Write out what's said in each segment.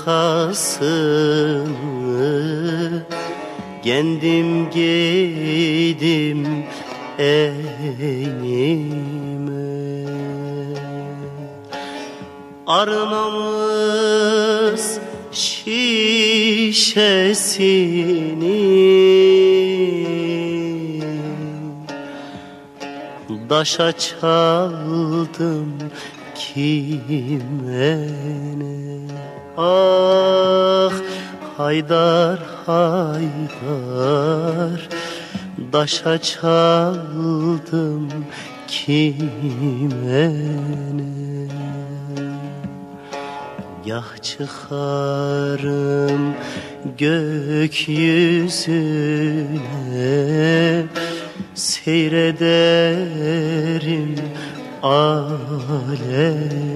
hırkasını Kendim giydim enime Armamız şişesini. Daşa çaldım kime ne? Ah Haydar Haydar Daşa çaldım kime ne? Çıkarım gökyüzüne Seyrederim alemi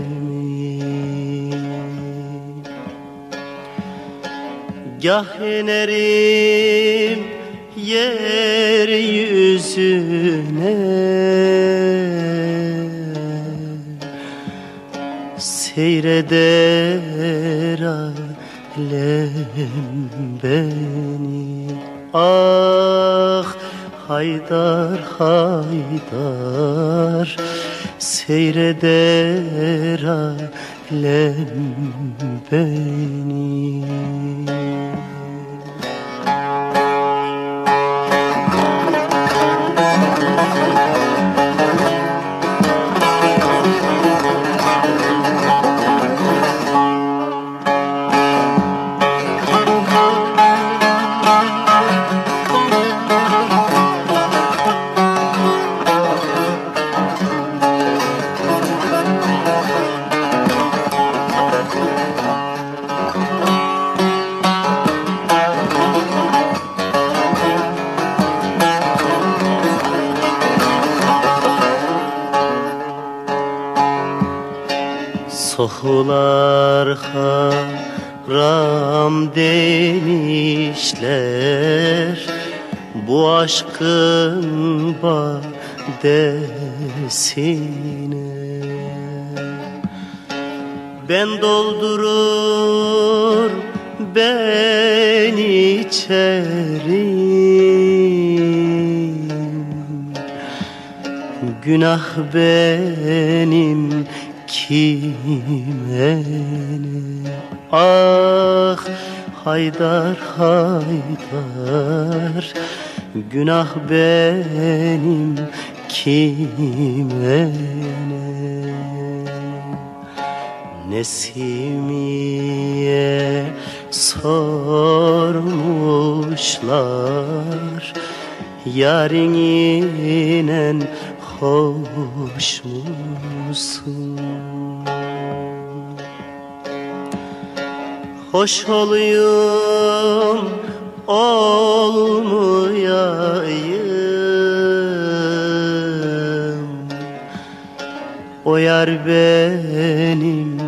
Gah inerim yeryüzüne. Seyreder alem beni. Ah Haydar Haydar Seyreder alem beni Sohular haram demişler. Bu aşkın badesine. Ben doldurur ben içerim. Günah benim kime ne Ah Haydar Haydar. Günah benim. Kime ne Nesimiye sormuşlar. Yarinen hoş musun? Hoş olayım olmayayım. O yar benim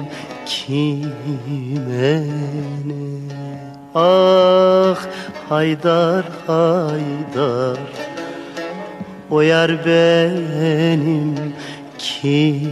kime ne? Ah Haydar Haydar O yar benim kime